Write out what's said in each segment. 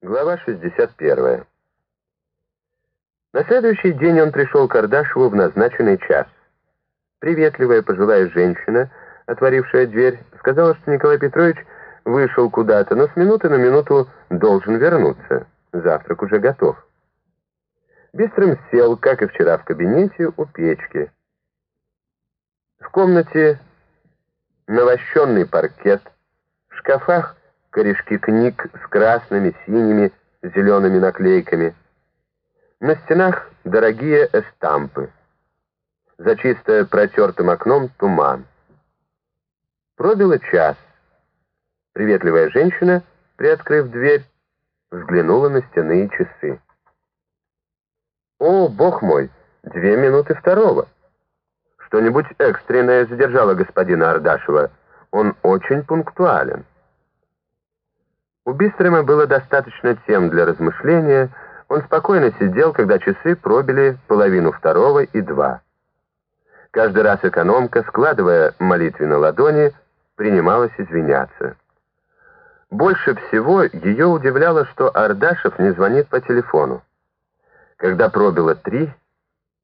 Глава 61. На следующий день он пришел к Ардашеву в назначенный час. Приветливая пожилая женщина, отворившая дверь, сказала, что Николай Петрович вышел куда-то, но с минуты на минуту должен вернуться. Завтрак уже готов. Бистрым сел, как и вчера в кабинете, у печки. В комнате навощенный паркет, в шкафах корешки книг с красными, синими, зелеными наклейками. На стенах дорогие эстампы. За чисто протертым окном туман. Пробило час. Приветливая женщина, приоткрыв дверь, взглянула на стенные часы. «О, бог мой, две минуты второго!» Что-нибудь экстренное задержало господина Ардашева. Он очень пунктуален. У Бистрема было достаточно тем для размышления. Он спокойно сидел, когда часы пробили половину второго и два. Каждый раз экономка, складывая молитвы на ладони, принималась извиняться. Больше всего ее удивляло, что Ардашев не звонит по телефону. Когда пробило три,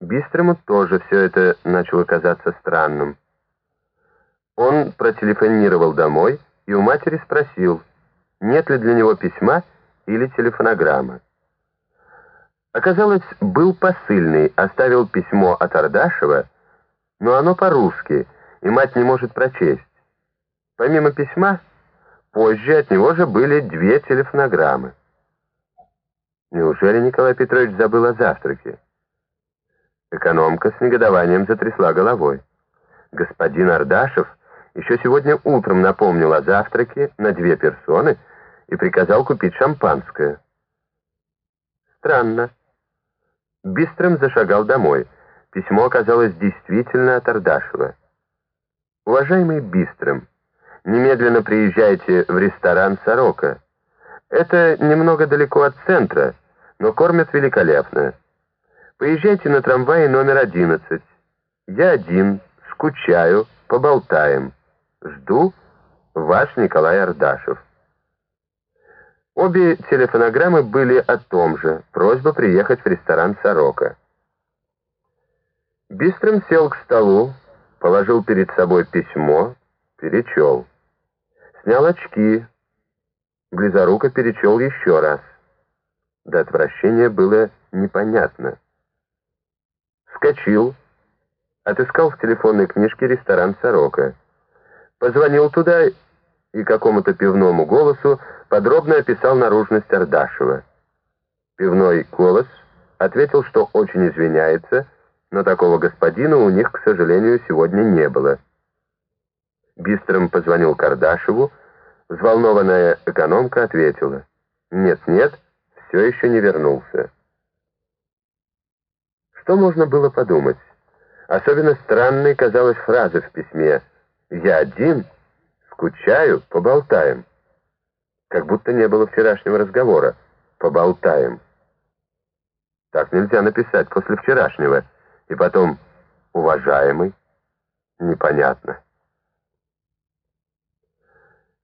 Бистрому тоже все это начало казаться странным. Он протелефонировал домой и у матери спросил — нет ли для него письма или телефонограммы. Оказалось, был посыльный, оставил письмо от Ардашева, но оно по-русски, и мать не может прочесть. Помимо письма, позже от него же были две телефонограммы. Неужели Николай Петрович забыл о завтраке? Экономка с негодованием затрясла головой. Господин Ардашев еще сегодня утром напомнил о завтраке на две персоны и приказал купить шампанское. Странно. Бистрым зашагал домой. Письмо оказалось действительно от Ардашева. «Уважаемый Бистрым, немедленно приезжайте в ресторан «Сорока». Это немного далеко от центра, но кормят великолепно. Поезжайте на трамвае номер 11. Я один, скучаю, поболтаем». Жду. Ваш Николай Ардашев. Обе телефонограммы были о том же. Просьба приехать в ресторан «Сорока». Бистрым сел к столу, положил перед собой письмо, перечел. Снял очки, близоруко перечел еще раз. До отвращения было непонятно. Вскочил, отыскал в телефонной книжке ресторан «Сорока». Позвонил туда и какому-то пивному голосу подробно описал наружность Ардашева. Пивной голос ответил, что очень извиняется, но такого господина у них, к сожалению, сегодня не было. Бистрым позвонил Кардашеву, взволнованная экономка ответила, «Нет-нет, все еще не вернулся». Что можно было подумать? Особенно странной казалась фраза в письме – я один, скучаю, поболтаем. Как будто не было вчерашнего разговора. Поболтаем. Так нельзя написать после вчерашнего. И потом, уважаемый, непонятно.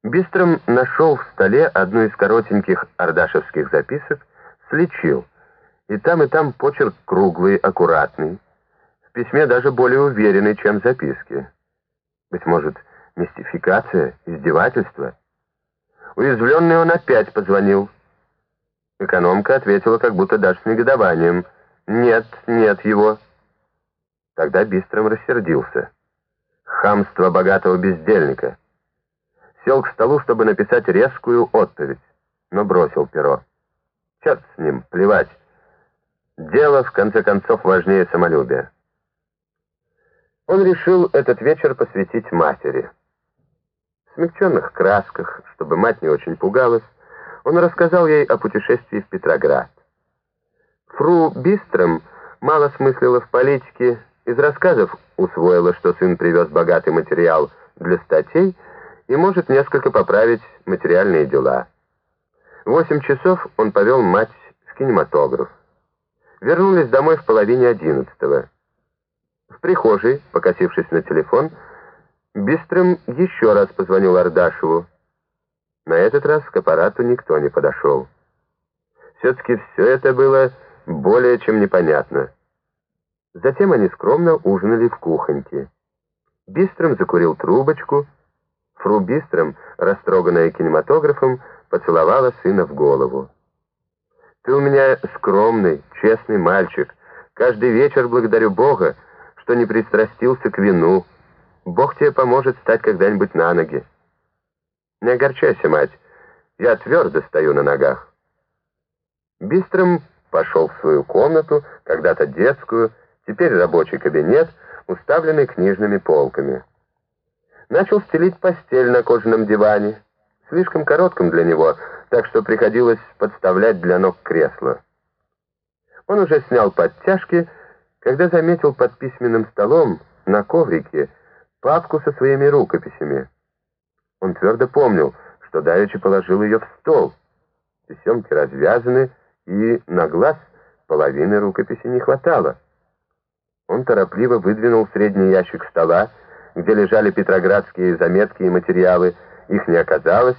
Бистром нашел в столе одну из коротеньких ардашевских записок, слечил. И там, и там почерк круглый, аккуратный. В письме даже более уверенный, чем записки. Быть может, мистификация, издевательство? Уязвленный он опять позвонил. Экономка ответила как будто даже с негодованием. «Нет, нет его». Тогда Бистром рассердился. Хамство богатого бездельника. Сел к столу, чтобы написать резкую отповедь, но бросил перо. Черт с ним, плевать. Дело, в конце концов, важнее самолюбия. Он решил этот вечер посвятить матери. Смягченных красках, чтобы мать не очень пугалась, он рассказал ей о путешествии в Петроград. Фру Бистром мало смыслила в политике, из рассказов усвоила, что сын привез богатый материал для статей и может несколько поправить материальные дела. восемь часов он повел мать в кинематограф. Вернулись домой в половине одиннадцатого. В прихожей, покосившись на телефон, Бистрым еще раз позвонил Ардашеву. На этот раз к аппарату никто не подошел. Все-таки все это было более чем непонятно. Затем они скромно ужинали в кухоньке. Бистром закурил трубочку. Фру Бистром, растроганная кинематографом, поцеловала сына в голову. «Ты у меня скромный, честный мальчик. Каждый вечер благодарю Бога, что не пристрастился к вину. Бог тебе поможет стать когда-нибудь на ноги. Не огорчайся, мать, я твердо стою на ногах». Бистром пошел в свою комнату, когда-то детскую, теперь рабочий кабинет, уставленный книжными полками. Начал стелить постель на кожаном диване, слишком коротком для него, так что приходилось подставлять для ног кресло. Он уже снял подтяжки, когда заметил под письменным столом на коврике папку со своими рукописями. Он твердо помнил, что давеча положил ее в стол. Тесемки развязаны, и на глаз половины рукописи не хватало. Он торопливо выдвинул средний ящик стола, где лежали петроградские заметки и материалы. Их не оказалось.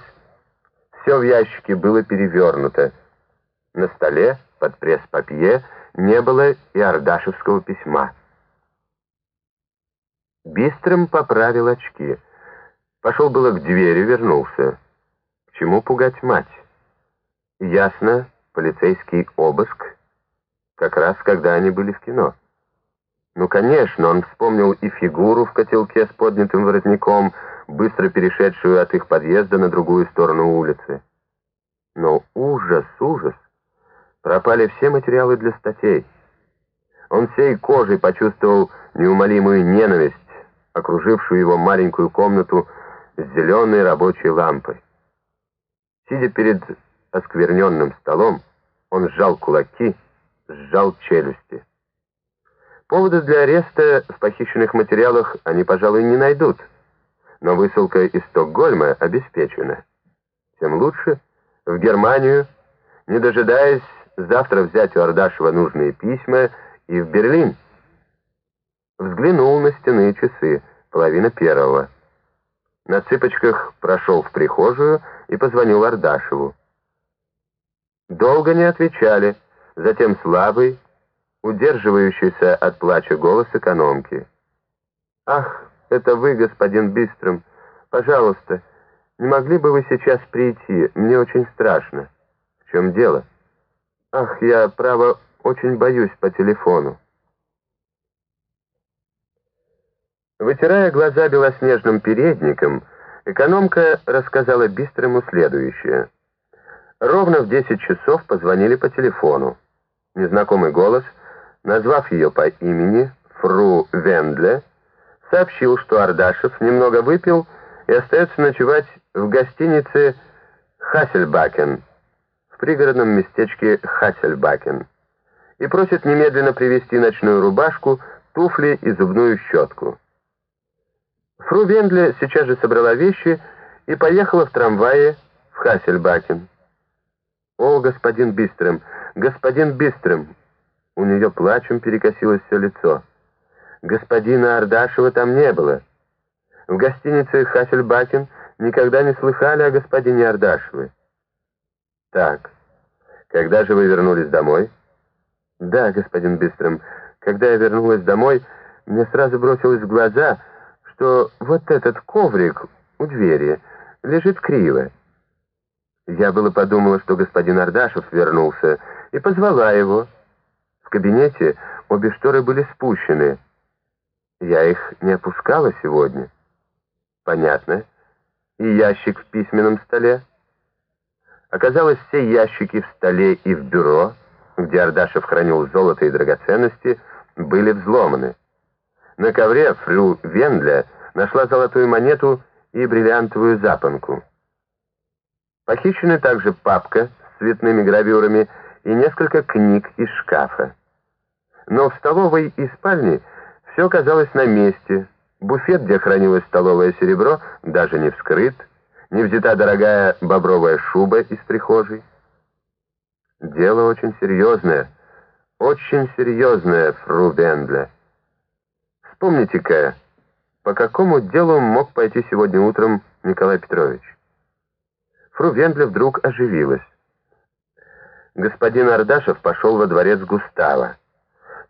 Все в ящике было перевернуто. На столе, под пресс-папье, не было и ардашевского письма. Бистрым поправил очки. Пошел было к двери, вернулся. К чему пугать мать? Ясно, полицейский обыск, как раз когда они были в кино. Ну, конечно, он вспомнил и фигуру в котелке с поднятым воротником, быстро перешедшую от их подъезда на другую сторону улицы. Но ужас, ужас! Пропали все материалы для статей. Он всей кожей почувствовал неумолимую ненависть, окружившую его маленькую комнату с зеленой рабочей лампой. Сидя перед оскверненным столом, он сжал кулаки, сжал челюсти. Повода для ареста в похищенных материалах они, пожалуй, не найдут, но высылка из Стокгольма обеспечена. Тем лучше в Германию, не дожидаясь завтра взять у Ардашева нужные письма и в Берлин. Взглянул на стенные часы, половина первого. На цыпочках прошел в прихожую и позвонил Ардашеву. Долго не отвечали, затем слабый, удерживающийся от плача голос экономки. «Ах, это вы, господин Бистром. Пожалуйста, не могли бы вы сейчас прийти? Мне очень страшно». «В чем дело?» «Ах, я, право, очень боюсь по телефону». Вытирая глаза белоснежным передником, экономка рассказала Бистрому следующее — Ровно в 10 часов позвонили по телефону. Незнакомый голос, назвав ее по имени, Фру Вендле, сообщил, что Ардашев немного выпил и остается ночевать в гостинице Хассельбакен, в пригородном местечке Хассельбакен, и просит немедленно привезти ночную рубашку, туфли и зубную щетку. Фру Вендле сейчас же собрала вещи и поехала в трамвае в Хассельбакен. «О, господин Бистрым! Господин Бистрым!» У нее плачем перекосилось все лицо. Господина Ардашева там не было. В гостинице Хассельбакен никогда не слыхали о господине Ардашеве. Так, когда же вы вернулись домой? Да, господин Бистрым, когда я вернулась домой, мне сразу бросилось в глаза, что вот этот коврик у двери лежит криво. Я было подумала, что господин Ардашев вернулся, и позвала его. В кабинете обе шторы были спущены. Я их не опускала сегодня. Понятно. И ящик в письменном столе. Оказалось, все ящики в столе и в бюро, где Ардашев хранил золото и драгоценности, были взломаны. На ковре фрю Вендля нашла золотую монету и бриллиантовую запонку. Похищены также папка с цветными гравюрами и несколько книг из шкафа. Но в столовой и спальне все оказалось на месте. Буфет, где хранилось столовое серебро, даже не вскрыт, не взята дорогая бобровая шуба из прихожей. Дело очень серьезное, очень серьезное, фру Бендля. Вспомните-ка, по какому делу мог пойти сегодня утром Николай Петрович? Фру Вендле вдруг оживилась. господин Ардашев пошел во дворец Густава.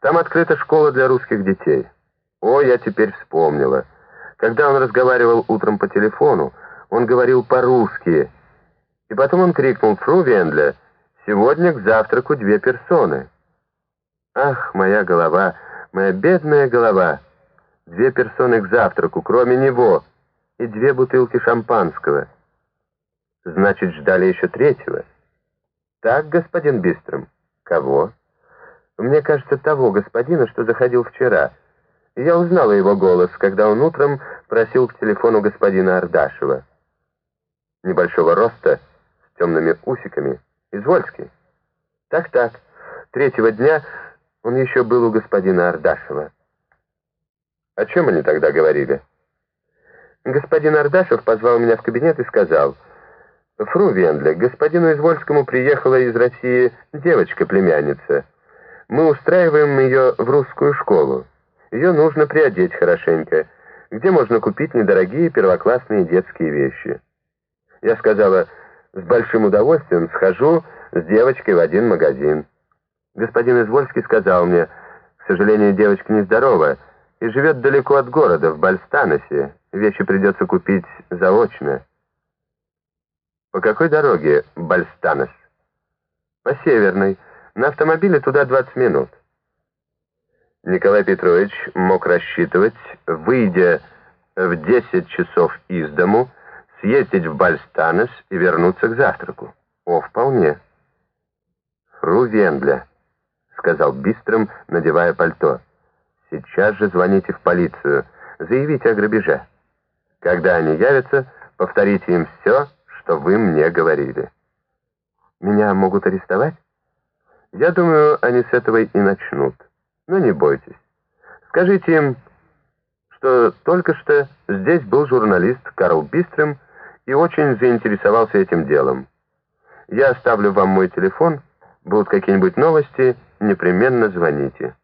Там открыта школа для русских детей. О, я теперь вспомнила. Когда он разговаривал утром по телефону, он говорил по-русски. И потом он крикнул «Фру Вендле, сегодня к завтраку две персоны». Ах, моя голова, моя бедная голова. Две персоны к завтраку, кроме него, и две бутылки шампанского. Значит, ждали еще третьего. Так, господин Бистром? Кого? Мне кажется, того господина, что заходил вчера. Я узнала его голос, когда он утром просил к телефону господина Ардашева. Небольшого роста, с темными усиками. Извольский. Так-так. Третьего дня он еще был у господина Ардашева. О чем они тогда говорили? Господин Ардашев позвал меня в кабинет и сказал, «Фру Вендле, господину Извольскому приехала из России девочка-племянница. Мы устраиваем ее в русскую школу. Ее нужно приодеть хорошенько, где можно купить недорогие первоклассные детские вещи». Я сказала, «С большим удовольствием схожу с девочкой в один магазин». Господин Извольский сказал мне, «К сожалению, девочка нездорова и живет далеко от города, в Бальстаносе. Вещи придется купить заочно». «По какой дороге Бальстанос?» «По северной. На автомобиле туда 20 минут». Николай Петрович мог рассчитывать, выйдя в 10 часов из дому, съездить в Бальстанес и вернуться к завтраку. О, вполне. Фру Вендля, сказал Бистром, надевая пальто. Сейчас же звоните в полицию, заявите о грабеже. Когда они явятся, повторите им все, что вы мне говорили. Меня могут арестовать? Я думаю, они с этого и начнут. Но не бойтесь. Скажите им, что только что здесь был журналист Карл Бистрем и очень заинтересовался этим делом. Я оставлю вам мой телефон, будут какие-нибудь новости, непременно звоните.